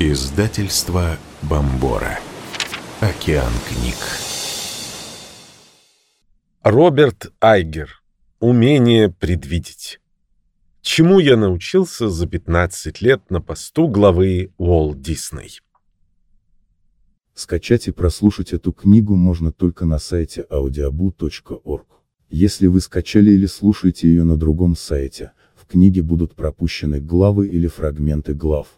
Издательство Бомбора. Океан книг. Роберт Айгер. Умение предвидеть. Чему я научился за 15 лет на посту главы Уолт Дисней. Скачать и прослушать эту книгу можно только на сайте audiobu.org. Если вы скачали или слушаете ее на другом сайте, в книге будут пропущены главы или фрагменты глав.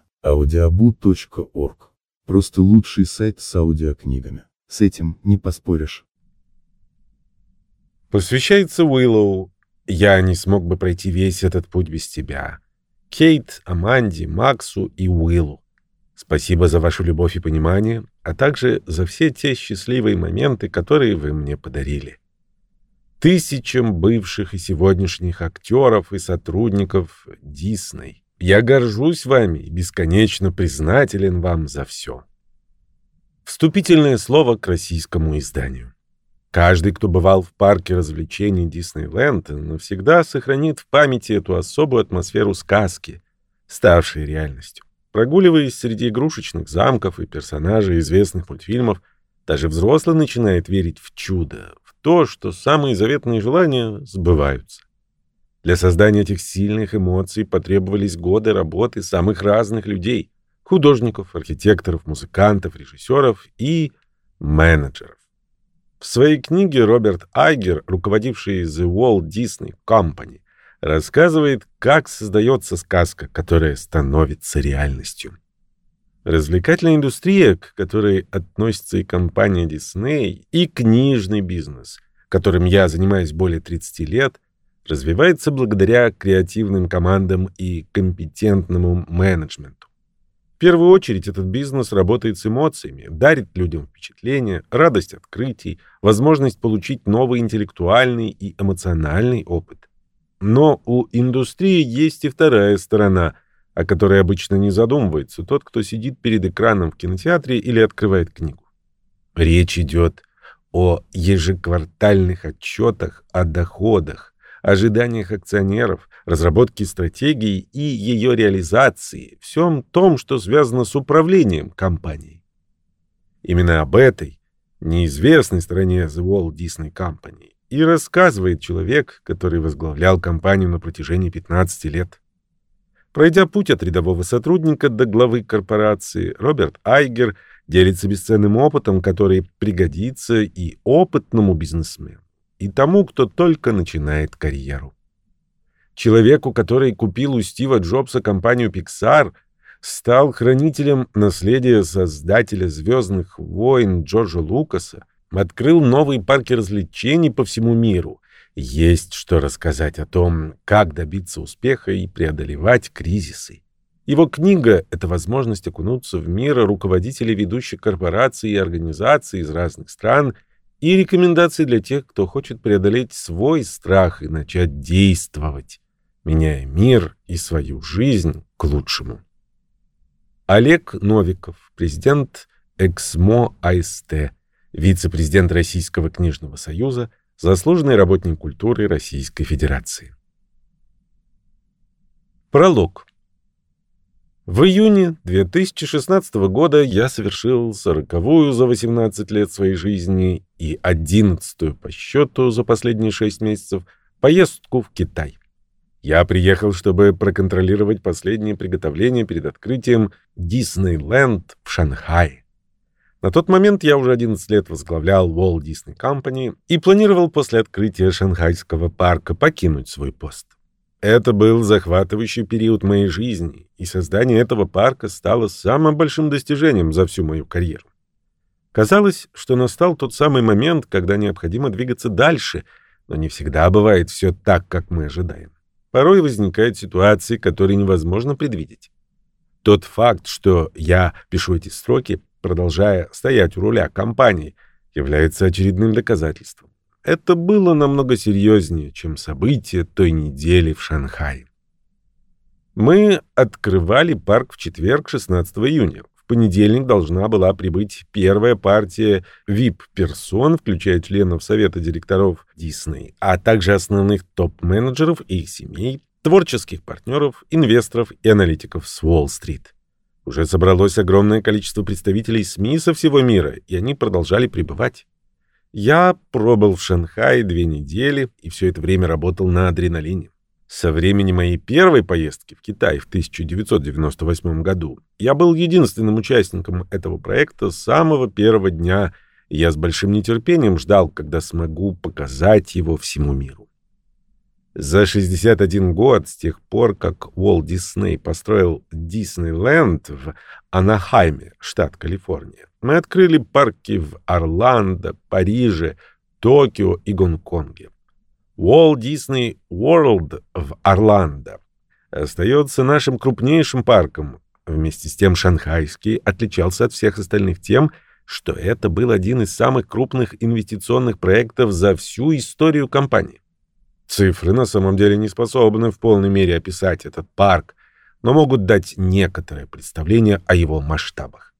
audiobu.org. Просто лучший сайт с аудиокнигами. С этим не поспоришь. Посвящается Уиллоу. Я не смог бы пройти весь этот путь без тебя. Кейт, Аманди, Максу и Уиллу. Спасибо за вашу любовь и понимание, а также за все те счастливые моменты, которые вы мне подарили. Тысячам бывших и сегодняшних актеров и сотрудников Дисней. Я горжусь вами и бесконечно признателен вам за все. Вступительное слово к российскому изданию. Каждый, кто бывал в парке развлечений Диснейленд, навсегда сохранит в памяти эту особую атмосферу сказки, ставшей реальностью. Прогуливаясь среди игрушечных замков и персонажей известных мультфильмов, даже взрослый начинает верить в чудо, в то, что самые заветные желания сбываются. Для создания этих сильных эмоций потребовались годы работы самых разных людей — художников, архитекторов, музыкантов, режиссеров и менеджеров. В своей книге Роберт Айгер, руководивший The Walt Disney Company, рассказывает, как создается сказка, которая становится реальностью. Развлекательная индустрия, к которой относится и компания Disney, и книжный бизнес, которым я занимаюсь более 30 лет — развивается благодаря креативным командам и компетентному менеджменту. В первую очередь этот бизнес работает с эмоциями, дарит людям впечатления, радость открытий, возможность получить новый интеллектуальный и эмоциональный опыт. Но у индустрии есть и вторая сторона, о которой обычно не задумывается тот, кто сидит перед экраном в кинотеатре или открывает книгу. Речь идет о ежеквартальных отчетах о доходах, ожиданиях акционеров, разработке стратегии и ее реализации, всем том, что связано с управлением компанией. Именно об этой неизвестной стороне The Walt Disney Company и рассказывает человек, который возглавлял компанию на протяжении 15 лет. Пройдя путь от рядового сотрудника до главы корпорации, Роберт Айгер делится бесценным опытом, который пригодится и опытному бизнесмену и тому, кто только начинает карьеру. Человеку, который купил у Стива Джобса компанию Pixar, стал хранителем наследия создателя «Звездных войн» Джорджа Лукаса, открыл новые парки развлечений по всему миру. Есть что рассказать о том, как добиться успеха и преодолевать кризисы. Его книга — это возможность окунуться в мир руководителей ведущих корпораций и организаций из разных стран — и рекомендации для тех, кто хочет преодолеть свой страх и начать действовать, меняя мир и свою жизнь к лучшему. Олег Новиков, президент Эксмо АСТ, вице-президент Российского книжного союза, заслуженный работник культуры Российской Федерации. Пролог. В июне 2016 года я совершил сороковую за 18 лет своей жизни и одиннадцатую по счету за последние шесть месяцев поездку в Китай. Я приехал, чтобы проконтролировать последние приготовления перед открытием Диснейленд в Шанхае. На тот момент я уже 11 лет возглавлял Walt Disney Company и планировал после открытия шанхайского парка покинуть свой пост. Это был захватывающий период моей жизни, и создание этого парка стало самым большим достижением за всю мою карьеру. Казалось, что настал тот самый момент, когда необходимо двигаться дальше, но не всегда бывает все так, как мы ожидаем. Порой возникают ситуации, которые невозможно предвидеть. Тот факт, что я пишу эти строки, продолжая стоять у руля компании, является очередным доказательством. Это было намного серьезнее, чем события той недели в Шанхае. Мы открывали парк в четверг, 16 июня. В понедельник должна была прибыть первая партия VIP-персон, включая членов Совета директоров Disney, а также основных топ-менеджеров и их семей, творческих партнеров, инвесторов и аналитиков с Уолл-стрит. Уже собралось огромное количество представителей СМИ со всего мира, и они продолжали пребывать. Я пробыл в Шанхае две недели и все это время работал на адреналине. Со времени моей первой поездки в Китай в 1998 году я был единственным участником этого проекта с самого первого дня, и я с большим нетерпением ждал, когда смогу показать его всему миру. За 61 год с тех пор, как Уолт Дисней построил Диснейленд в Анахайме, штат Калифорния, мы открыли парки в Орландо, Париже, Токио и Гонконге. Walt Disney World в Орландо остается нашим крупнейшим парком. Вместе с тем шанхайский отличался от всех остальных тем, что это был один из самых крупных инвестиционных проектов за всю историю компании. Цифры на самом деле не способны в полной мере описать этот парк, но могут дать некоторое представление о его масштабах.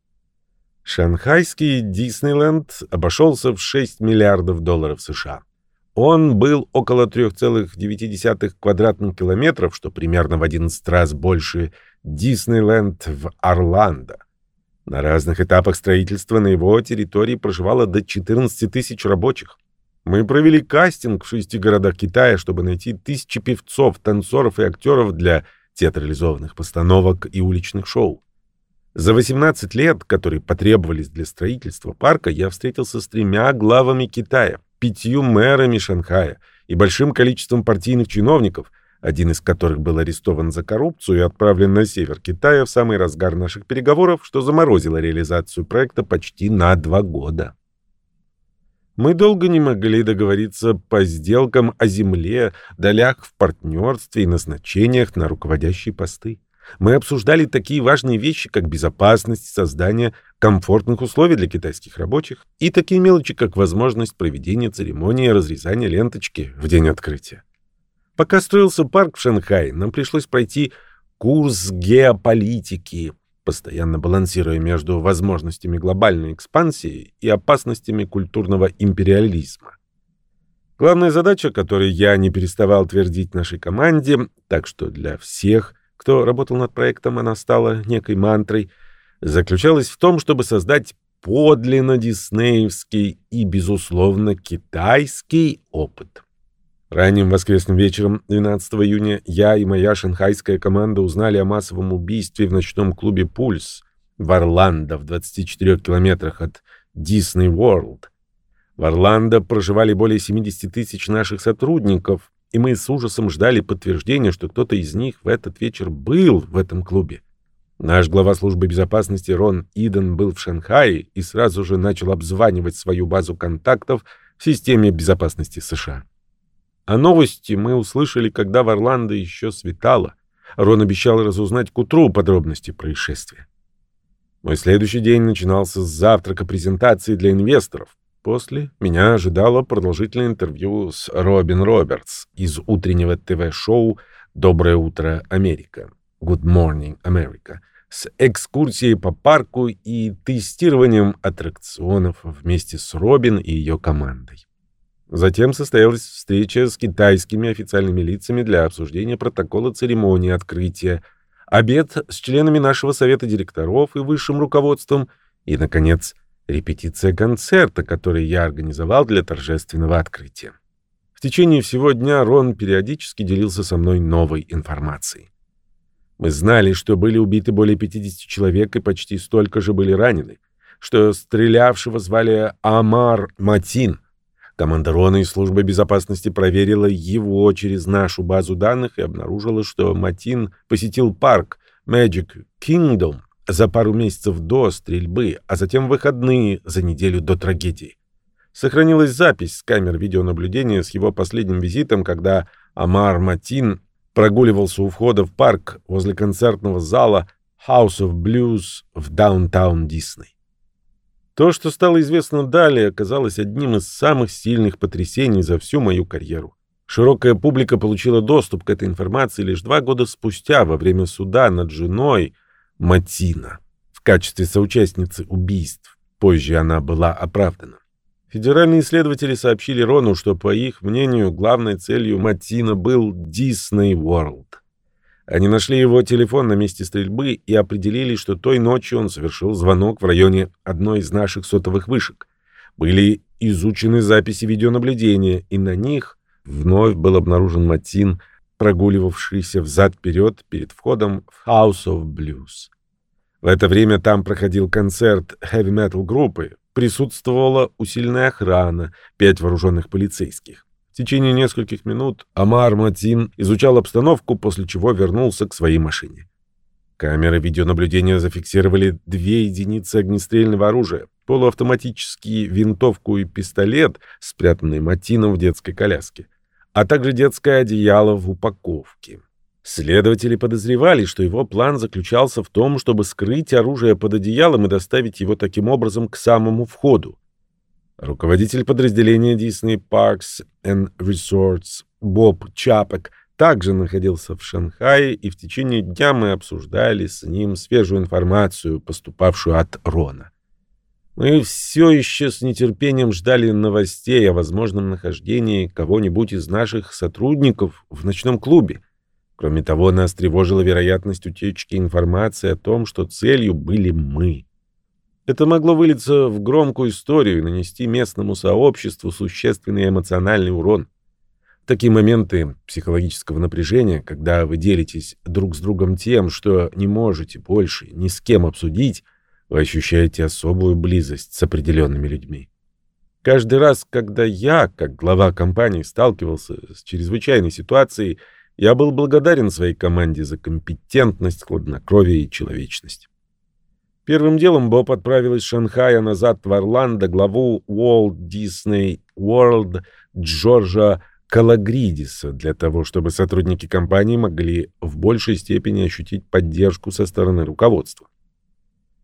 Шанхайский Диснейленд обошелся в 6 миллиардов долларов США. Он был около 3,9 квадратных километров, что примерно в 11 раз больше Диснейленд в Орландо. На разных этапах строительства на его территории проживало до 14 тысяч рабочих. Мы провели кастинг в шести городах Китая, чтобы найти тысячи певцов, танцоров и актеров для театрализованных постановок и уличных шоу. За 18 лет, которые потребовались для строительства парка, я встретился с тремя главами Китая, пятью мэрами Шанхая и большим количеством партийных чиновников, один из которых был арестован за коррупцию и отправлен на север Китая в самый разгар наших переговоров, что заморозило реализацию проекта почти на два года. Мы долго не могли договориться по сделкам о земле, долях в партнерстве и назначениях на руководящие посты. Мы обсуждали такие важные вещи, как безопасность создание комфортных условий для китайских рабочих и такие мелочи, как возможность проведения церемонии разрезания ленточки в день открытия. Пока строился парк в Шанхае, нам пришлось пройти курс геополитики, постоянно балансируя между возможностями глобальной экспансии и опасностями культурного империализма. Главная задача, которую я не переставал твердить нашей команде, так что для всех, кто работал над проектом, она стала некой мантрой, заключалась в том, чтобы создать подлинно диснеевский и, безусловно, китайский опыт. Ранним воскресным вечером 12 июня я и моя шанхайская команда узнали о массовом убийстве в ночном клубе «Пульс» в Орландо в 24 километрах от Disney World. В Орландо проживали более 70 тысяч наших сотрудников, и мы с ужасом ждали подтверждения, что кто-то из них в этот вечер был в этом клубе. Наш глава службы безопасности Рон Иден был в Шанхае и сразу же начал обзванивать свою базу контактов в системе безопасности США. А новости мы услышали, когда в Орландо еще светало. Рон обещал разузнать к утру подробности происшествия. Мой следующий день начинался с завтрака презентации для инвесторов. После меня ожидало продолжительное интервью с Робин Робертс из утреннего ТВ-шоу «Доброе утро, Америка» «Good Morning, America» с экскурсией по парку и тестированием аттракционов вместе с Робин и ее командой. Затем состоялась встреча с китайскими официальными лицами для обсуждения протокола церемонии открытия, обед с членами нашего совета директоров и высшим руководством и, наконец, репетиция концерта, который я организовал для торжественного открытия. В течение всего дня Рон периодически делился со мной новой информацией. Мы знали, что были убиты более 50 человек и почти столько же были ранены, что стрелявшего звали Амар Матин — Команда Рона из службы безопасности проверила его через нашу базу данных и обнаружила, что Матин посетил парк Magic Kingdom за пару месяцев до стрельбы, а затем выходные за неделю до трагедии. Сохранилась запись с камер видеонаблюдения с его последним визитом, когда Амар Матин прогуливался у входа в парк возле концертного зала House of Blues в Даунтаун Дисней. То, что стало известно далее, оказалось одним из самых сильных потрясений за всю мою карьеру. Широкая публика получила доступ к этой информации лишь два года спустя, во время суда над женой Матина, в качестве соучастницы убийств. Позже она была оправдана. Федеральные исследователи сообщили Рону, что, по их мнению, главной целью Матина был Disney World. Они нашли его телефон на месте стрельбы и определили, что той ночью он совершил звонок в районе одной из наших сотовых вышек. Были изучены записи видеонаблюдения, и на них вновь был обнаружен Матин, прогуливавшийся взад-вперед перед входом в House of Blues. В это время там проходил концерт хэви-метал группы, присутствовала усиленная охрана, пять вооруженных полицейских. В течение нескольких минут Амар Матин изучал обстановку, после чего вернулся к своей машине. Камеры видеонаблюдения зафиксировали две единицы огнестрельного оружия, полуавтоматический винтовку и пистолет, спрятанный Матином в детской коляске, а также детское одеяло в упаковке. Следователи подозревали, что его план заключался в том, чтобы скрыть оружие под одеялом и доставить его таким образом к самому входу. Руководитель подразделения Disney Parks and Resorts Боб Чапек также находился в Шанхае, и в течение дня мы обсуждали с ним свежую информацию, поступавшую от Рона. Мы все еще с нетерпением ждали новостей о возможном нахождении кого-нибудь из наших сотрудников в ночном клубе. Кроме того, нас тревожила вероятность утечки информации о том, что целью были мы. Это могло вылиться в громкую историю и нанести местному сообществу существенный эмоциональный урон. В такие моменты психологического напряжения, когда вы делитесь друг с другом тем, что не можете больше ни с кем обсудить, вы ощущаете особую близость с определенными людьми. Каждый раз, когда я, как глава компании, сталкивался с чрезвычайной ситуацией, я был благодарен своей команде за компетентность, хладнокровие и человечность. Первым делом Боб отправил из Шанхая назад в Орландо главу Walt Disney World Джорджа Калагридиса для того, чтобы сотрудники компании могли в большей степени ощутить поддержку со стороны руководства.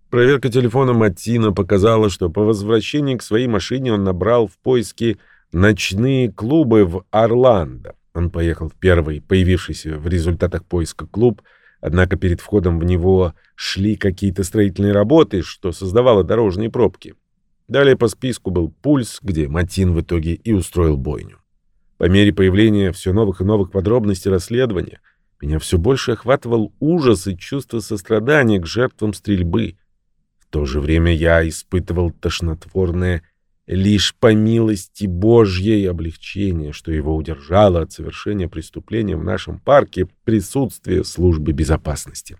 Проверка телефона Маттина показала, что по возвращении к своей машине он набрал в поиске ночные клубы в Орландо. Он поехал в первый появившийся в результатах поиска клуб – Однако перед входом в него шли какие-то строительные работы, что создавало дорожные пробки. Далее по списку был пульс, где Матин в итоге и устроил бойню. По мере появления все новых и новых подробностей расследования меня все больше охватывал ужас и чувство сострадания к жертвам стрельбы. То же время я испытывал тошнотворное лишь по милости Божьей облегчение, что его удержало от совершения преступления в нашем парке присутствие службы безопасности.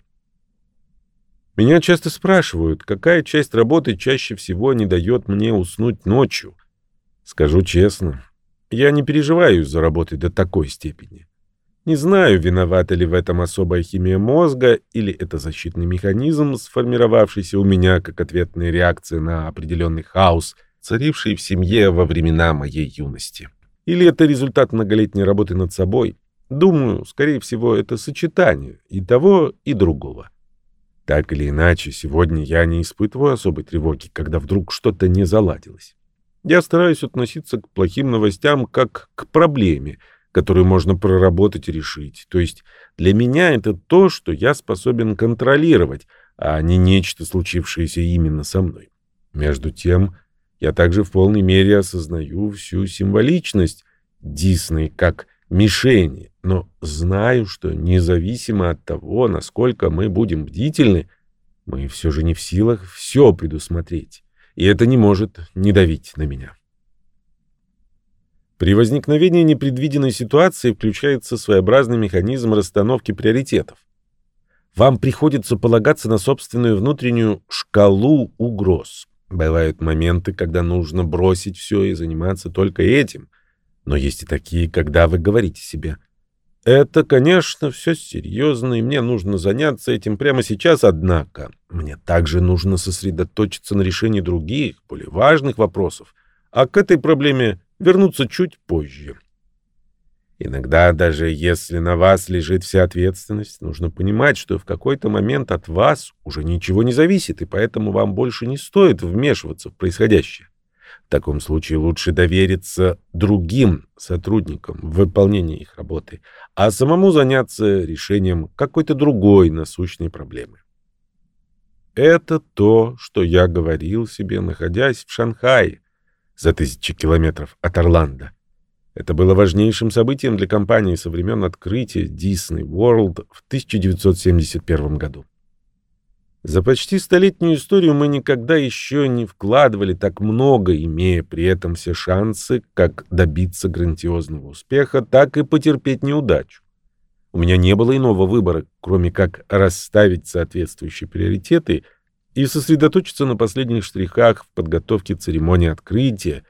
Меня часто спрашивают, какая часть работы чаще всего не дает мне уснуть ночью. Скажу честно, я не переживаю за работой до такой степени. Не знаю, виновата ли в этом особая химия мозга или это защитный механизм, сформировавшийся у меня как ответная реакция на определенный хаос – царивший в семье во времена моей юности. Или это результат многолетней работы над собой? Думаю, скорее всего, это сочетание и того, и другого. Так или иначе, сегодня я не испытываю особой тревоги, когда вдруг что-то не заладилось. Я стараюсь относиться к плохим новостям как к проблеме, которую можно проработать и решить. То есть для меня это то, что я способен контролировать, а не нечто, случившееся именно со мной. Между тем, я также в полной мере осознаю всю символичность Дисней как мишени, но знаю, что независимо от того, насколько мы будем бдительны, мы все же не в силах все предусмотреть, и это не может не давить на меня. При возникновении непредвиденной ситуации включается своеобразный механизм расстановки приоритетов. Вам приходится полагаться на собственную внутреннюю шкалу угроз. Бывают моменты, когда нужно бросить все и заниматься только этим. Но есть и такие, когда вы говорите себе, это, конечно, все серьезно, и мне нужно заняться этим прямо сейчас, однако мне также нужно сосредоточиться на решении других, более важных вопросов, а к этой проблеме вернуться чуть позже. Иногда, даже если на вас лежит вся ответственность, нужно понимать, что в какой-то момент от вас уже ничего не зависит, и поэтому вам больше не стоит вмешиваться в происходящее. В таком случае лучше довериться другим сотрудникам в выполнении их работы, а самому заняться решением какой-то другой насущной проблемы. Это то, что я говорил себе, находясь в Шанхае, за тысячи километров от Орландо. Это было важнейшим событием для компании со времен открытия Disney World в 1971 году. За почти столетнюю историю мы никогда еще не вкладывали так много, имея при этом все шансы как добиться грандиозного успеха, так и потерпеть неудачу. У меня не было иного выбора, кроме как расставить соответствующие приоритеты и сосредоточиться на последних штрихах в подготовке церемонии открытия,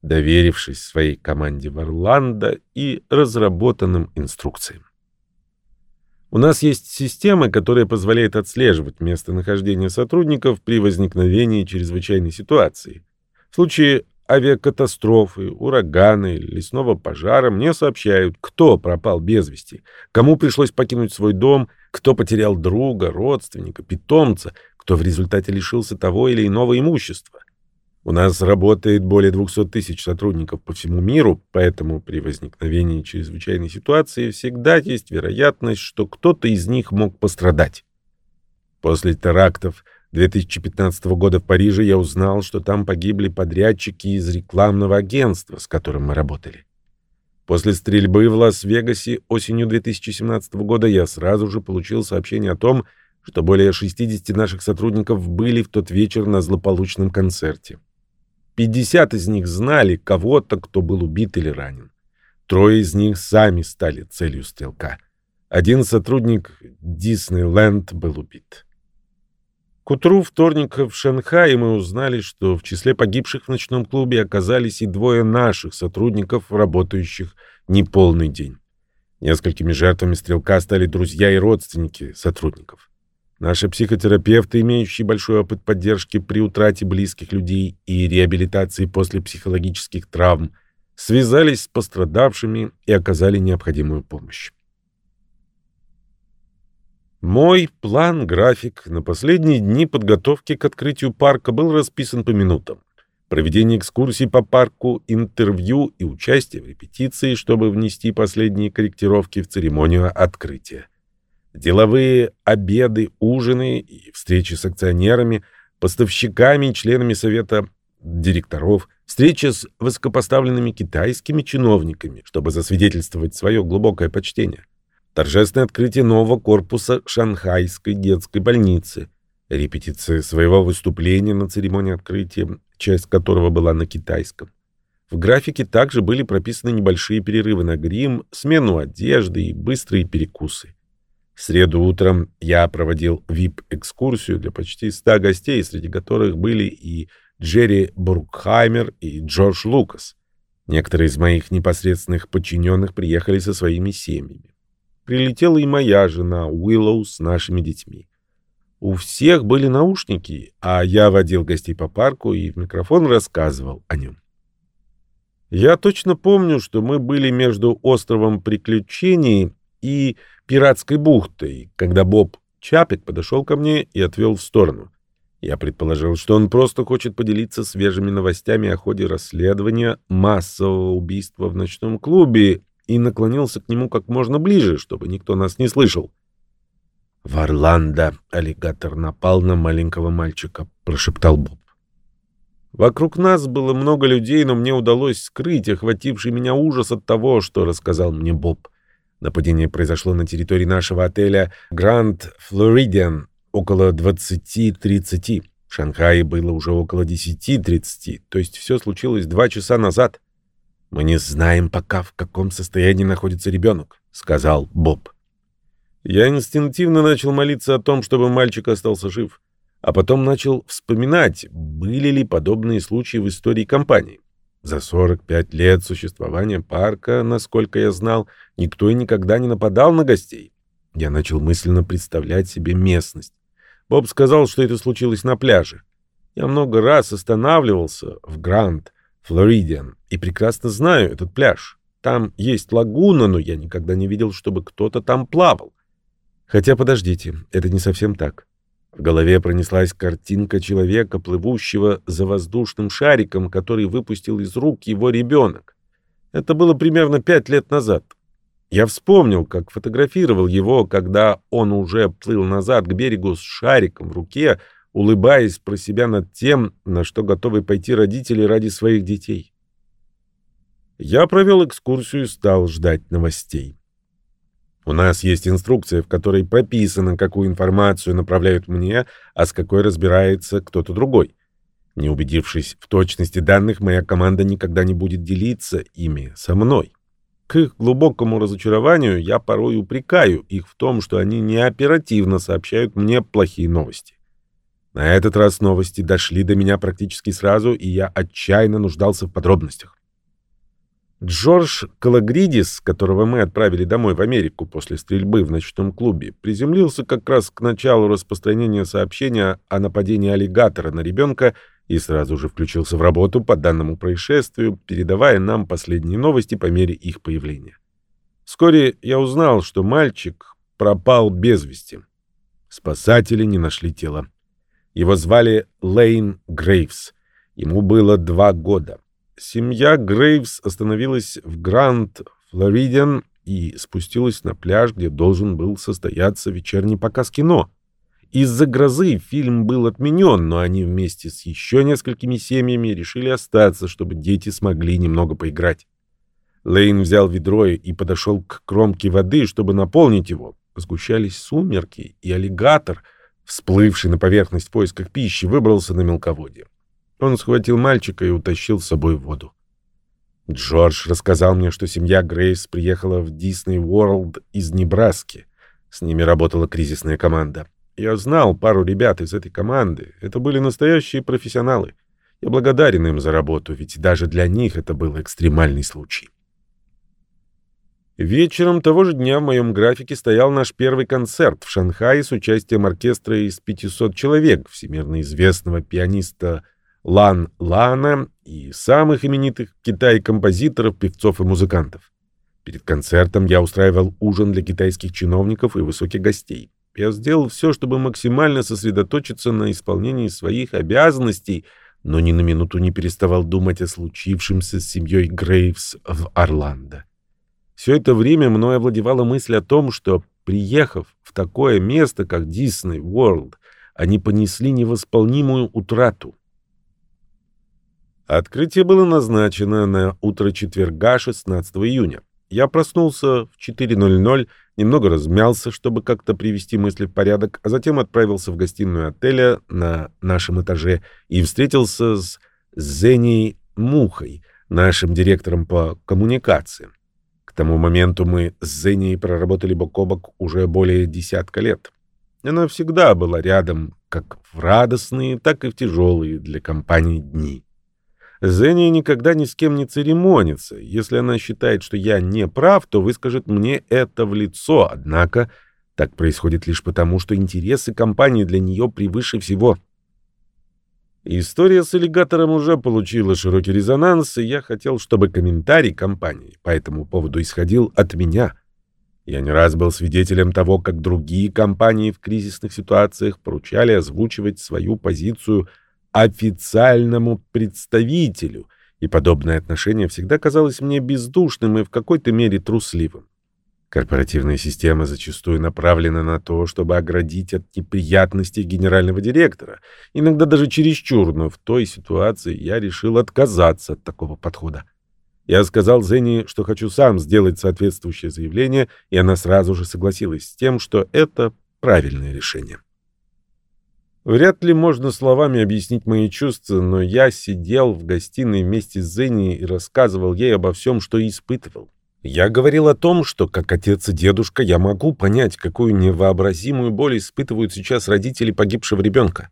доверившись своей команде в Орландо и разработанным инструкциям. У нас есть система, которая позволяет отслеживать местонахождение сотрудников при возникновении чрезвычайной ситуации. В случае авиакатастрофы, урагана или лесного пожара мне сообщают, кто пропал без вести, кому пришлось покинуть свой дом, кто потерял друга, родственника, питомца, кто в результате лишился того или иного имущества. У нас работает более 200 тысяч сотрудников по всему миру, поэтому при возникновении чрезвычайной ситуации всегда есть вероятность, что кто-то из них мог пострадать. После терактов 2015 года в Париже я узнал, что там погибли подрядчики из рекламного агентства, с которым мы работали. После стрельбы в Лас-Вегасе осенью 2017 года я сразу же получил сообщение о том, что более 60 наших сотрудников были в тот вечер на злополучном концерте. 50 из них знали кого-то, кто был убит или ранен. Трое из них сами стали целью стрелка. Один сотрудник Диснейленд был убит. К утру вторника в Шанхае мы узнали, что в числе погибших в ночном клубе оказались и двое наших сотрудников, работающих неполный день. Несколькими жертвами стрелка стали друзья и родственники сотрудников. Наши психотерапевты, имеющие большой опыт поддержки при утрате близких людей и реабилитации после психологических травм, связались с пострадавшими и оказали необходимую помощь. Мой план-график на последние дни подготовки к открытию парка был расписан по минутам. Проведение экскурсий по парку, интервью и участие в репетиции, чтобы внести последние корректировки в церемонию открытия деловые обеды, ужины и встречи с акционерами, поставщиками и членами совета директоров, встречи с высокопоставленными китайскими чиновниками, чтобы засвидетельствовать свое глубокое почтение, торжественное открытие нового корпуса Шанхайской детской больницы, репетиция своего выступления на церемонии открытия, часть которого была на китайском. В графике также были прописаны небольшие перерывы на грим, смену одежды и быстрые перекусы. В среду утром я проводил VIP-экскурсию для почти ста гостей, среди которых были и Джерри Буркхаймер и Джордж Лукас. Некоторые из моих непосредственных подчиненных приехали со своими семьями. Прилетела и моя жена Уиллоу с нашими детьми. У всех были наушники, а я водил гостей по парку и в микрофон рассказывал о нем. Я точно помню, что мы были между островом приключений и пиратской бухтой, когда Боб Чапик подошел ко мне и отвел в сторону. Я предположил, что он просто хочет поделиться свежими новостями о ходе расследования массового убийства в ночном клубе и наклонился к нему как можно ближе, чтобы никто нас не слышал. «В Орландо аллигатор напал на маленького мальчика», — прошептал Боб. Вокруг нас было много людей, но мне удалось скрыть охвативший меня ужас от того, что рассказал мне Боб. Нападение произошло на территории нашего отеля Grand Floridian около 20.30. В Шанхае было уже около 10.30, то есть все случилось два часа назад. «Мы не знаем пока, в каком состоянии находится ребенок», — сказал Боб. Я инстинктивно начал молиться о том, чтобы мальчик остался жив, а потом начал вспоминать, были ли подобные случаи в истории компании. За 45 лет существования парка, насколько я знал, никто и никогда не нападал на гостей. Я начал мысленно представлять себе местность. Боб сказал, что это случилось на пляже. Я много раз останавливался в Гранд, Флоридиан, и прекрасно знаю этот пляж. там есть лагуна, но я никогда не видел, чтобы кто-то там плавал. Хотя подождите, это не совсем так. В голове пронеслась картинка человека, плывущего за воздушным шариком, который выпустил из рук его ребенок. Это было примерно пять лет назад. Я вспомнил, как фотографировал его, когда он уже плыл назад к берегу с шариком в руке, улыбаясь про себя над тем, на что готовы пойти родители ради своих детей. Я провел экскурсию и стал ждать новостей. У нас есть инструкция, в которой прописано, какую информацию направляют мне, а с какой разбирается кто-то другой. Не убедившись в точности данных, моя команда никогда не будет делиться ими со мной. К их глубокому разочарованию я порой упрекаю их в том, что они не оперативно сообщают мне плохие новости. На этот раз новости дошли до меня практически сразу, и я отчаянно нуждался в подробностях. Джордж Калагридис, которого мы отправили домой в Америку после стрельбы в ночном клубе, приземлился как раз к началу распространения сообщения о нападении аллигатора на ребенка и сразу же включился в работу по данному происшествию, передавая нам последние новости по мере их появления. Вскоре я узнал, что мальчик пропал без вести. Спасатели не нашли тело. Его звали Лейн Грейвс. Ему было два года. Семья Грейвс остановилась в Гранд Флоридиан и спустилась на пляж, где должен был состояться вечерний показ кино. Из-за грозы фильм был отменен, но они вместе с еще несколькими семьями решили остаться, чтобы дети смогли немного поиграть. Лейн взял ведро и подошел к кромке воды, чтобы наполнить его. Сгущались сумерки, и аллигатор, всплывший на поверхность в поисках пищи, выбрался на мелководье. Он схватил мальчика и утащил с собой в воду. Джордж рассказал мне, что семья Грейс приехала в Disney World из Небраски. С ними работала кризисная команда. Я знал пару ребят из этой команды. Это были настоящие профессионалы. Я благодарен им за работу, ведь даже для них это был экстремальный случай. Вечером того же дня в моем графике стоял наш первый концерт в Шанхае с участием оркестра из 500 человек, всемирно известного пианиста Лан Лана и самых именитых в Китае композиторов, певцов и музыкантов. Перед концертом я устраивал ужин для китайских чиновников и высоких гостей. Я сделал все, чтобы максимально сосредоточиться на исполнении своих обязанностей, но ни на минуту не переставал думать о случившемся с семьей Грейвс в Орландо. Все это время мной овладевала мысль о том, что, приехав в такое место, как Дисней World, они понесли невосполнимую утрату. Открытие было назначено на утро четверга, 16 июня. Я проснулся в 4.00, немного размялся, чтобы как-то привести мысли в порядок, а затем отправился в гостиную отеля на нашем этаже и встретился с Зеней Мухой, нашим директором по коммуникациям. К тому моменту мы с Зеней проработали бок о бок уже более десятка лет. Она всегда была рядом как в радостные, так и в тяжелые для компании дни. Зенни никогда ни с кем не церемонится. Если она считает, что я не прав, то выскажет мне это в лицо. Однако так происходит лишь потому, что интересы компании для нее превыше всего. История с аллигатором уже получила широкий резонанс, и я хотел, чтобы комментарий компании по этому поводу исходил от меня. Я не раз был свидетелем того, как другие компании в кризисных ситуациях поручали озвучивать свою позицию – официальному представителю, и подобное отношение всегда казалось мне бездушным и в какой-то мере трусливым. Корпоративная система зачастую направлена на то, чтобы оградить от неприятностей генерального директора, иногда даже чересчур, но в той ситуации я решил отказаться от такого подхода. Я сказал Зене, что хочу сам сделать соответствующее заявление, и она сразу же согласилась с тем, что это правильное решение. Вряд ли можно словами объяснить мои чувства, но я сидел в гостиной вместе с Зеней и рассказывал ей обо всем, что испытывал. Я говорил о том, что как отец и дедушка я могу понять, какую невообразимую боль испытывают сейчас родители погибшего ребенка.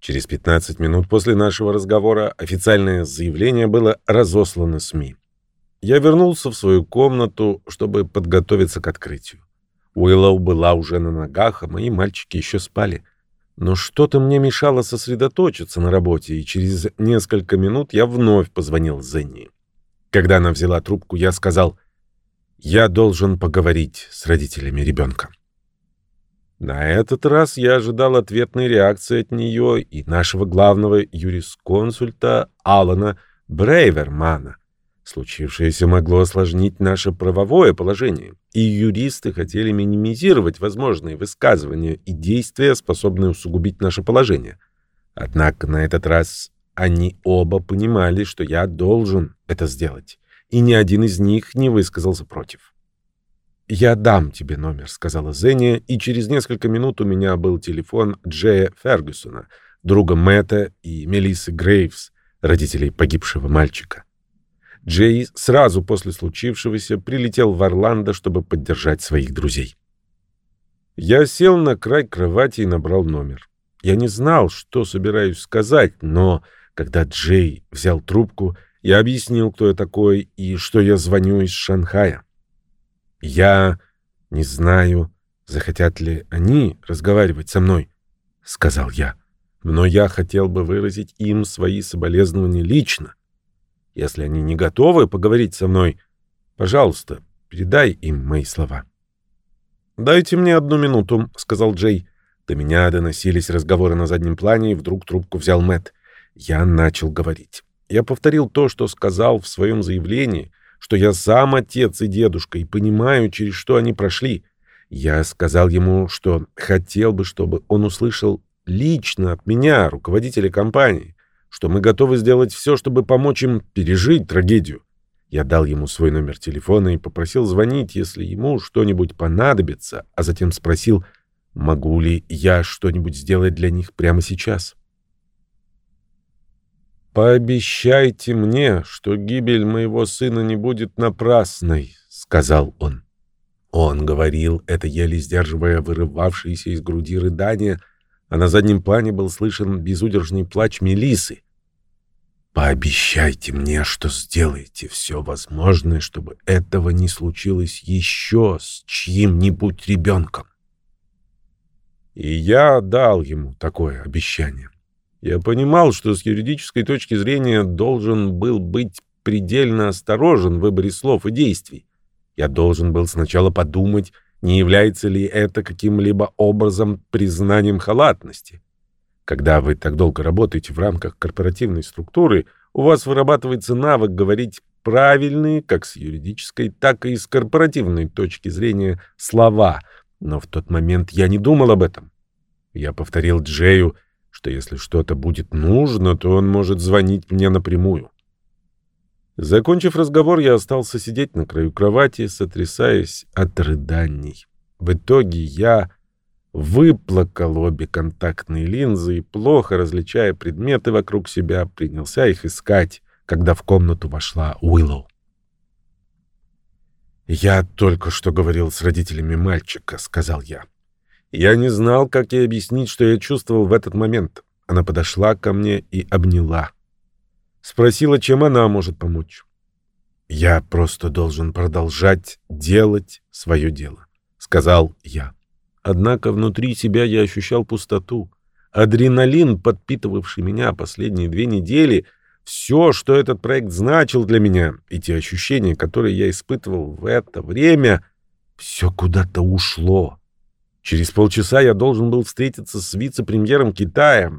Через 15 минут после нашего разговора официальное заявление было разослано СМИ. Я вернулся в свою комнату, чтобы подготовиться к открытию. Уиллоу была уже на ногах, а мои мальчики еще спали. Но что-то мне мешало сосредоточиться на работе, и через несколько минут я вновь позвонил Зенни. Когда она взяла трубку, я сказал, «Я должен поговорить с родителями ребенка». На этот раз я ожидал ответной реакции от нее и нашего главного юрисконсульта Алана Брейвермана. Случившееся могло осложнить наше правовое положение, и юристы хотели минимизировать возможные высказывания и действия, способные усугубить наше положение. Однако на этот раз они оба понимали, что я должен это сделать, и ни один из них не высказался против. «Я дам тебе номер», — сказала Зенния, и через несколько минут у меня был телефон Джея Фергюсона, друга Мэтта и Мелиссы Грейвс, родителей погибшего мальчика. Джей сразу после случившегося прилетел в Орландо, чтобы поддержать своих друзей. Я сел на край кровати и набрал номер. Я не знал, что собираюсь сказать, но когда Джей взял трубку, я объяснил, кто я такой и что я звоню из Шанхая. «Я не знаю, захотят ли они разговаривать со мной», — сказал я. «Но я хотел бы выразить им свои соболезнования лично. Если они не готовы поговорить со мной, пожалуйста, передай им мои слова». «Дайте мне одну минуту», — сказал Джей. До меня доносились разговоры на заднем плане, и вдруг трубку взял Мэтт. Я начал говорить. Я повторил то, что сказал в своем заявлении, что я сам отец и дедушка и понимаю, через что они прошли. Я сказал ему, что хотел бы, чтобы он услышал лично от меня, руководителя компании, что мы готовы сделать все, чтобы помочь им пережить трагедию. Я дал ему свой номер телефона и попросил звонить, если ему что-нибудь понадобится, а затем спросил, могу ли я что-нибудь сделать для них прямо сейчас. «Пообещайте мне, что гибель моего сына не будет напрасной», — сказал он. Он говорил, это еле сдерживая вырывавшиеся из груди рыдания, а на заднем плане был слышен безудержный плач Мелисы. «Пообещайте мне, что сделаете все возможное, чтобы этого не случилось еще с чьим-нибудь ребенком». И я дал ему такое обещание. Я понимал, что с юридической точки зрения должен был быть предельно осторожен в выборе слов и действий. Я должен был сначала подумать, не является ли это каким-либо образом признанием халатности. Когда вы так долго работаете в рамках корпоративной структуры, у вас вырабатывается навык говорить правильные, как с юридической, так и с корпоративной точки зрения, слова. Но в тот момент я не думал об этом. Я повторил Джею, что если что-то будет нужно, то он может звонить мне напрямую. Закончив разговор, я остался сидеть на краю кровати, сотрясаясь от рыданий. В итоге я выплакал обе контактные линзы и, плохо различая предметы вокруг себя, принялся их искать, когда в комнату вошла Уиллоу. «Я только что говорил с родителями мальчика», — сказал я. Я не знал, как ей объяснить, что я чувствовал в этот момент. Она подошла ко мне и обняла. Спросила, чем она может помочь. «Я просто должен продолжать делать свое дело», — сказал я. Однако внутри себя я ощущал пустоту. Адреналин, подпитывавший меня последние две недели, все, что этот проект значил для меня, и те ощущения, которые я испытывал в это время, все куда-то ушло. Через полчаса я должен был встретиться с вице-премьером Китая,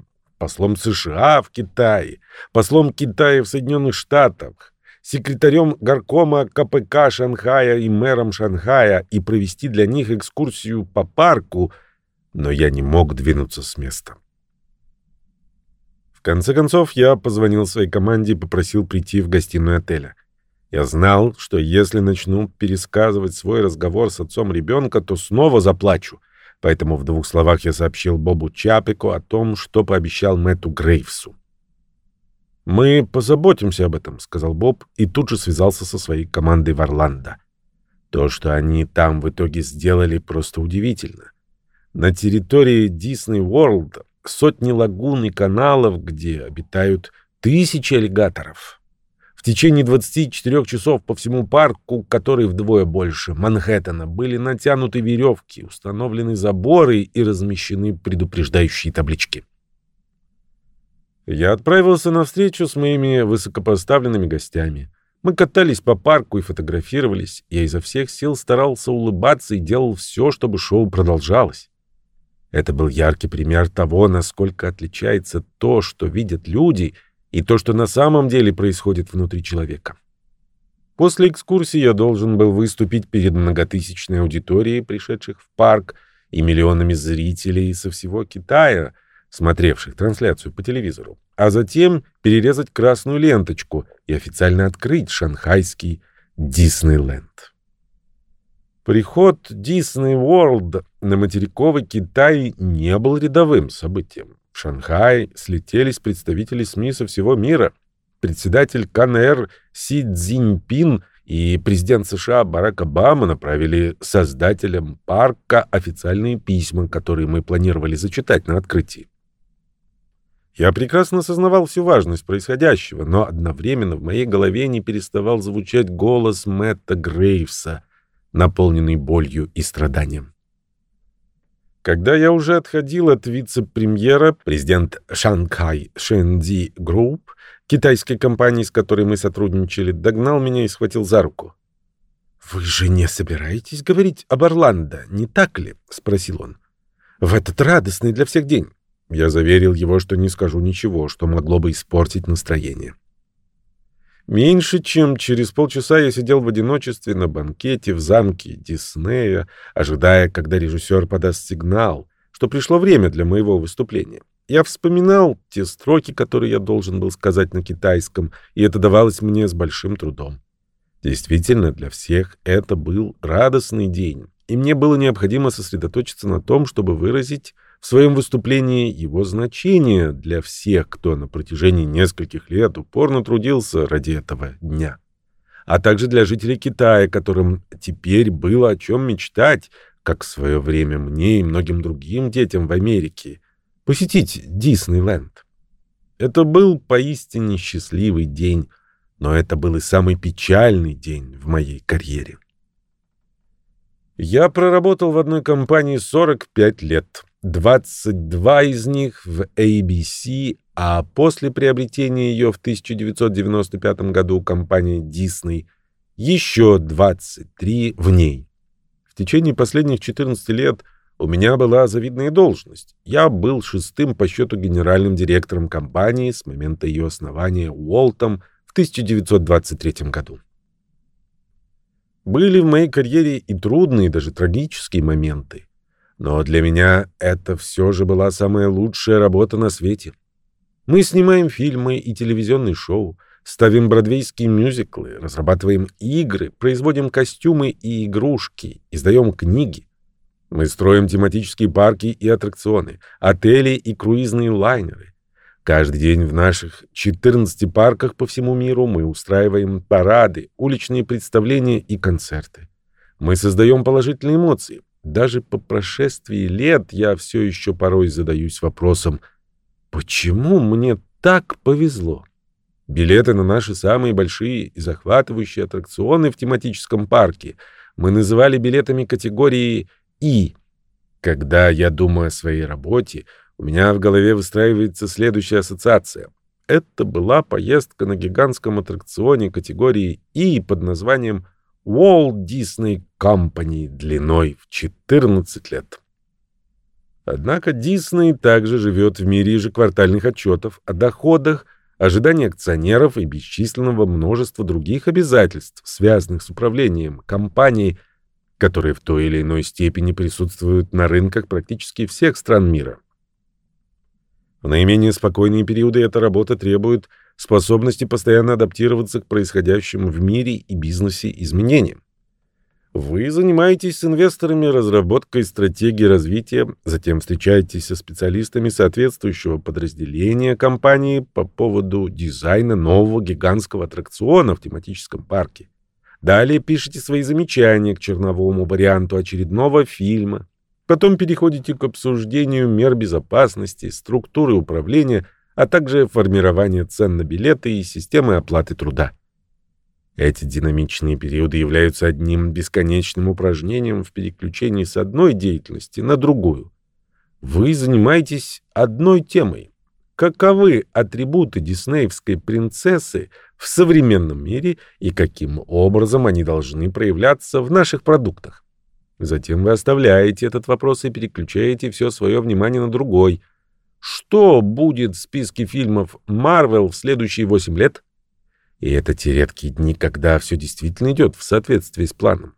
послом США в Китае, послом Китая в Соединенных Штатах, секретарем горкома КПК Шанхая и мэром Шанхая и провести для них экскурсию по парку, но я не мог двинуться с места. В конце концов, я позвонил своей команде и попросил прийти в гостиную отеля. Я знал, что если начну пересказывать свой разговор с отцом ребенка, то снова заплачу — Поэтому в двух словах я сообщил Бобу Чапику о том, что пообещал Мэтту Грейвсу. «Мы позаботимся об этом», — сказал Боб и тут же связался со своей командой в Орландо. То, что они там в итоге сделали, просто удивительно. На территории Disney World сотни лагун и каналов, где обитают тысячи аллигаторов. В течение 24 часов по всему парку, который вдвое больше Манхэттена, были натянуты веревки, установлены заборы и размещены предупреждающие таблички. Я отправился на встречу с моими высокопоставленными гостями. Мы катались по парку и фотографировались. Я изо всех сил старался улыбаться и делал все, чтобы шоу продолжалось. Это был яркий пример того, насколько отличается то, что видят люди, и то, что на самом деле происходит внутри человека. После экскурсии я должен был выступить перед многотысячной аудиторией, пришедших в парк, и миллионами зрителей со всего Китая, смотревших трансляцию по телевизору, а затем перерезать красную ленточку и официально открыть шанхайский Диснейленд. Приход Disney World на материковый Китай не был рядовым событием. В Шанхай слетелись представители СМИ со всего мира. Председатель КНР Си Цзиньпин и президент США Барак Обама направили создателям парка официальные письма, которые мы планировали зачитать на открытии. Я прекрасно осознавал всю важность происходящего, но одновременно в моей голове не переставал звучать голос Мэтта Грейвса, наполненный болью и страданием. Когда я уже отходил от вице-премьера, президент Shanghai Shendi Group, китайской компании, с которой мы сотрудничали, догнал меня и схватил за руку. «Вы же не собираетесь говорить об Орландо, не так ли?» — спросил он. «В этот радостный для всех день». Я заверил его, что не скажу ничего, что могло бы испортить настроение. Меньше чем через полчаса я сидел в одиночестве на банкете в замке Диснея, ожидая, когда режиссер подаст сигнал, что пришло время для моего выступления. Я вспоминал те строки, которые я должен был сказать на китайском, и это давалось мне с большим трудом. Действительно, для всех это был радостный день, и мне было необходимо сосредоточиться на том, чтобы выразить в своем выступлении его значение для всех, кто на протяжении нескольких лет упорно трудился ради этого дня, а также для жителей Китая, которым теперь было о чем мечтать, как в свое время мне и многим другим детям в Америке, посетить Диснейленд. Это был поистине счастливый день, но это был и самый печальный день в моей карьере. Я проработал в одной компании 45 лет. 22 из них в ABC, а после приобретения ее в 1995 году компанией Disney еще 23 в ней. В течение последних 14 лет у меня была завидная должность. Я был шестым по счету генеральным директором компании с момента ее основания Уолтом в 1923 году. Были в моей карьере и трудные, даже трагические моменты. Но для меня это все же была самая лучшая работа на свете. Мы снимаем фильмы и телевизионные шоу, ставим бродвейские мюзиклы, разрабатываем игры, производим костюмы и игрушки, издаем книги. Мы строим тематические парки и аттракционы, отели и круизные лайнеры. Каждый день в наших 14 парках по всему миру мы устраиваем парады, уличные представления и концерты. Мы создаем положительные эмоции, даже по прошествии лет я все еще порой задаюсь вопросом, почему мне так повезло? Билеты на наши самые большие и захватывающие аттракционы в тематическом парке мы называли билетами категории «И». Когда я думаю о своей работе, у меня в голове выстраивается следующая ассоциация. Это была поездка на гигантском аттракционе категории «И» под названием Walt Disney Company длиной в 14 лет. Однако Дисней также живет в мире ежеквартальных отчетов о доходах, ожиданий акционеров и бесчисленного множества других обязательств, связанных с управлением компанией, которые в той или иной степени присутствуют на рынках практически всех стран мира. В наименее спокойные периоды эта работа требует способности постоянно адаптироваться к происходящим в мире и бизнесе изменениям. Вы занимаетесь с инвесторами разработкой стратегии развития, затем встречаетесь со специалистами соответствующего подразделения компании по поводу дизайна нового гигантского аттракциона в тематическом парке. Далее пишите свои замечания к черновому варианту очередного фильма. Потом переходите к обсуждению мер безопасности, структуры управления – а также формирование цен на билеты и системы оплаты труда. Эти динамичные периоды являются одним бесконечным упражнением в переключении с одной деятельности на другую. Вы занимаетесь одной темой. каковы атрибуты диснеевской принцессы в современном мире и каким образом они должны проявляться в наших продуктах. Затем вы оставляете этот вопрос и переключаете все свое внимание на другой. Что будет в списке фильмов Marvel в следующие 8 лет? И это те редкие дни, когда все действительно идет в соответствии с планом.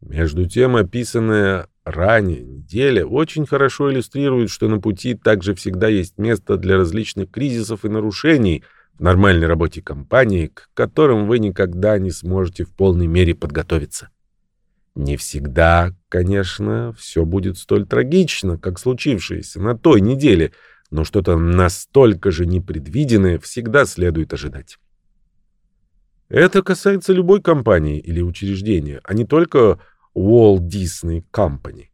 Между тем, описанная ранее неделя очень хорошо иллюстрирует, что на пути также всегда есть место для различных кризисов и нарушений в нормальной работе компании, к которым вы никогда не сможете в полной мере подготовиться. Не всегда, конечно, все будет столь трагично, как случившееся на той неделе, но что-то настолько же непредвиденное всегда следует ожидать. Это касается любой компании или учреждения, а не только Walt Disney Company.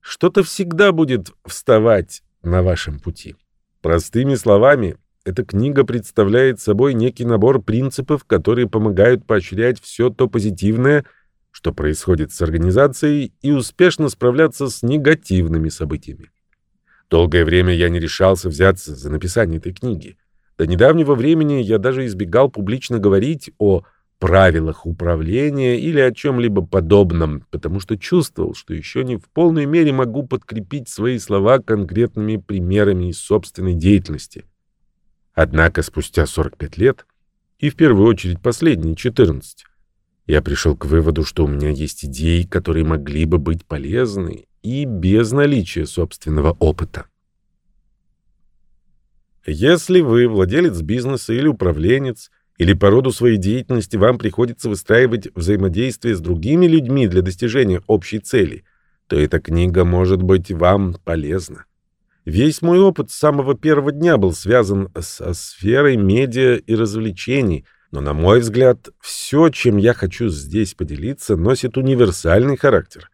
Что-то всегда будет вставать на вашем пути. Простыми словами, эта книга представляет собой некий набор принципов, которые помогают поощрять все то позитивное, что происходит с организацией, и успешно справляться с негативными событиями. Долгое время я не решался взяться за написание этой книги. До недавнего времени я даже избегал публично говорить о правилах управления или о чем-либо подобном, потому что чувствовал, что еще не в полной мере могу подкрепить свои слова конкретными примерами из собственной деятельности. Однако спустя 45 лет, и в первую очередь последние 14, я пришел к выводу, что у меня есть идеи, которые могли бы быть полезны и без наличия собственного опыта. Если вы владелец бизнеса или управленец, или по роду своей деятельности вам приходится выстраивать взаимодействие с другими людьми для достижения общей цели, то эта книга может быть вам полезна. Весь мой опыт с самого первого дня был связан со сферой медиа и развлечений, но, на мой взгляд, все, чем я хочу здесь поделиться, носит универсальный характер.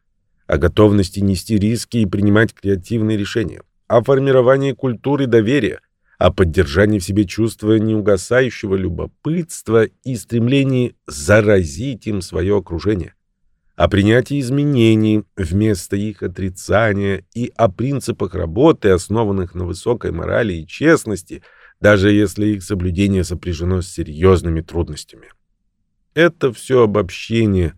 О готовности нести риски и принимать креативные решения, о формировании культуры доверия, о поддержании в себе чувства неугасающего любопытства и стремлении заразить им свое окружение, о принятии изменений вместо их отрицания и о принципах работы, основанных на высокой морали и честности, даже если их соблюдение сопряжено с серьезными трудностями. Это все обобщение,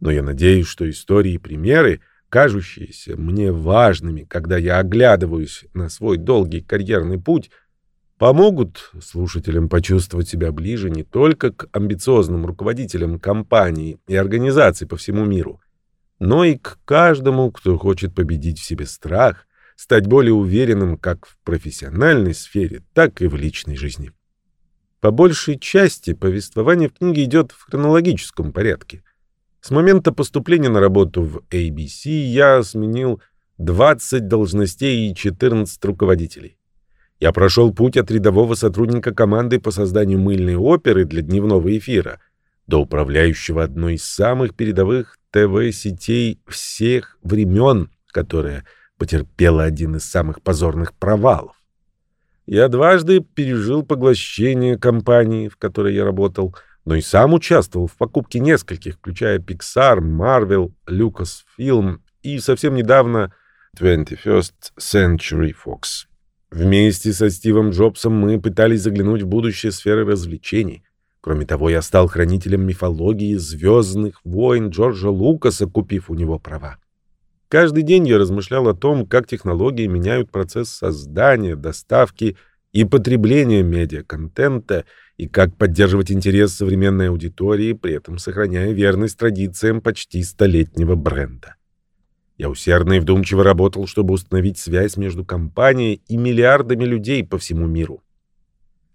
но я надеюсь, что истории и примеры, кажущиеся мне важными, когда я оглядываюсь на свой долгий карьерный путь, помогут слушателям почувствовать себя ближе не только к амбициозным руководителям компаний и организаций по всему миру, но и к каждому, кто хочет победить в себе страх, стать более уверенным как в профессиональной сфере, так и в личной жизни. По большей части повествование в книге идет в хронологическом порядке. С момента поступления на работу в ABC я сменил 20 должностей и 14 руководителей. Я прошел путь от рядового сотрудника команды по созданию мыльной оперы для дневного эфира до управляющего одной из самых передовых ТВ-сетей всех времен, которая потерпела один из самых позорных провалов. Я дважды пережил поглощение компании, в которой я работал, но и сам участвовал в покупке нескольких, включая Pixar, Marvel, Lucasfilm и совсем недавно 21st Century Fox. Вместе со Стивом Джобсом мы пытались заглянуть в будущее сферы развлечений. Кроме того, я стал хранителем мифологии «Звездных войн» Джорджа Лукаса, купив у него права. Каждый день я размышлял о том, как технологии меняют процесс создания, доставки и потребления медиаконтента, и как поддерживать интерес современной аудитории, при этом сохраняя верность традициям почти столетнего бренда. Я усердно и вдумчиво работал, чтобы установить связь между компанией и миллиардами людей по всему миру.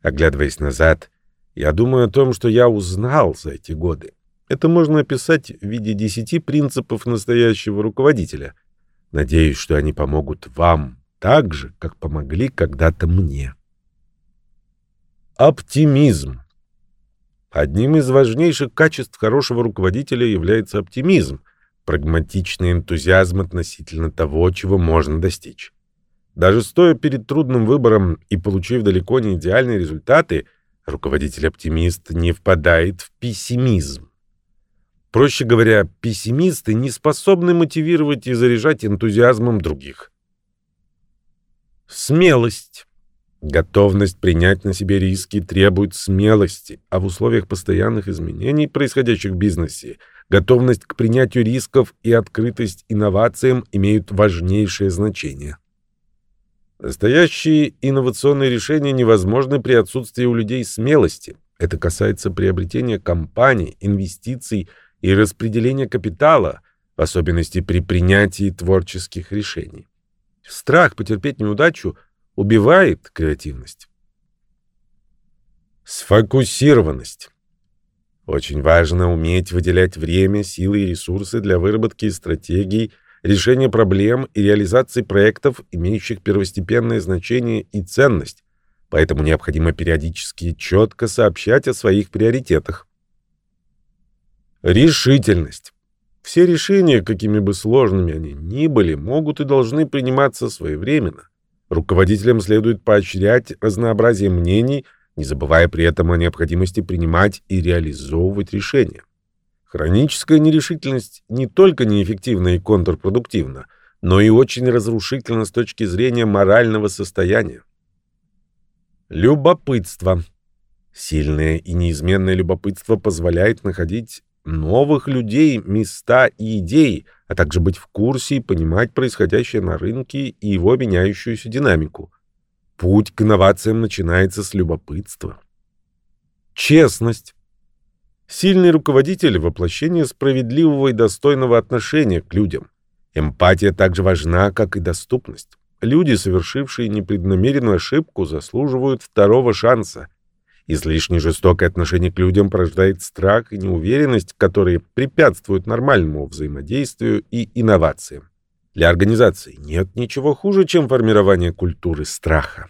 Оглядываясь назад, я думаю о том, что я узнал за эти годы. Это можно описать в виде десяти принципов настоящего руководителя. Надеюсь, что они помогут вам так же, как помогли когда-то мне. Оптимизм. Одним из важнейших качеств хорошего руководителя является оптимизм — прагматичный энтузиазм относительно того, чего можно достичь. Даже стоя перед трудным выбором и получив далеко не идеальные результаты, руководитель-оптимист не впадает в пессимизм. Проще говоря, пессимисты не способны мотивировать и заряжать энтузиазмом других. Смелость. Готовность принять на себе риски требует смелости, а в условиях постоянных изменений, происходящих в бизнесе, готовность к принятию рисков и открытость инновациям имеют важнейшее значение. Настоящие инновационные решения невозможны при отсутствии у людей смелости. Это касается приобретения компаний, инвестиций и распределения капитала, в особенности при принятии творческих решений. Страх потерпеть неудачу убивает креативность. Сфокусированность. Очень важно уметь выделять время, силы и ресурсы для выработки стратегий – решения проблем и реализации проектов, имеющих первостепенное значение и ценность, поэтому необходимо периодически четко сообщать о своих приоритетах. Решительность. Все решения, какими бы сложными они ни были, могут и должны приниматься своевременно. Руководителям следует поощрять разнообразие мнений, не забывая при этом о необходимости принимать и реализовывать решения. Хроническая нерешительность не только неэффективна и контрпродуктивна, но и очень разрушительна с точки зрения морального состояния. Любопытство. Сильное и неизменное любопытство позволяет находить новых людей, места и идеи, а также быть в курсе и понимать происходящее на рынке и его меняющуюся динамику. Путь к инновациям начинается с любопытства. Честность. Сильный руководитель — воплощение справедливого и достойного отношения к людям. Эмпатия также важна, как и доступность. Люди, совершившие непреднамеренную ошибку, заслуживают второго шанса. Излишне жестокое отношение к людям порождает страх и неуверенность, которые препятствуют нормальному взаимодействию и инновациям. Для организации нет ничего хуже, чем формирование культуры страха.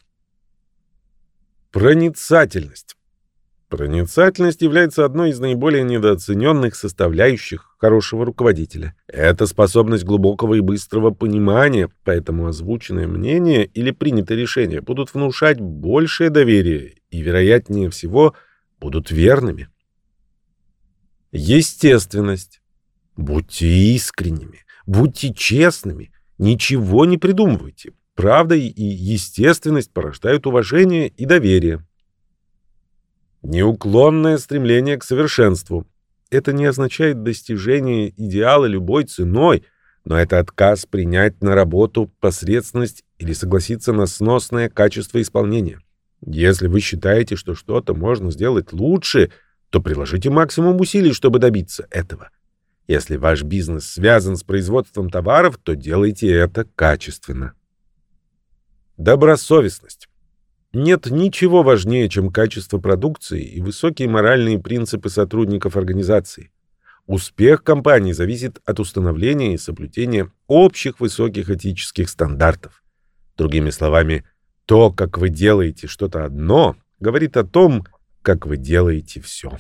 Проницательность. Проницательность является одной из наиболее недооцененных составляющих хорошего руководителя. Это способность глубокого и быстрого понимания, поэтому озвученное мнение или принятое решение будут внушать большее доверие и, вероятнее всего, будут верными. Естественность. Будьте искренними, будьте честными, ничего не придумывайте. Правда и естественность порождают уважение и доверие. Неуклонное стремление к совершенству. Это не означает достижение идеала любой ценой, но это отказ принять на работу посредственность или согласиться на сносное качество исполнения. Если вы считаете, что что-то можно сделать лучше, то приложите максимум усилий, чтобы добиться этого. Если ваш бизнес связан с производством товаров, то делайте это качественно. Добросовестность. Нет ничего важнее, чем качество продукции и высокие моральные принципы сотрудников организации. Успех компании зависит от установления и соблюдения общих высоких этических стандартов. Другими словами, то, как вы делаете что-то одно, говорит о том, как вы делаете все.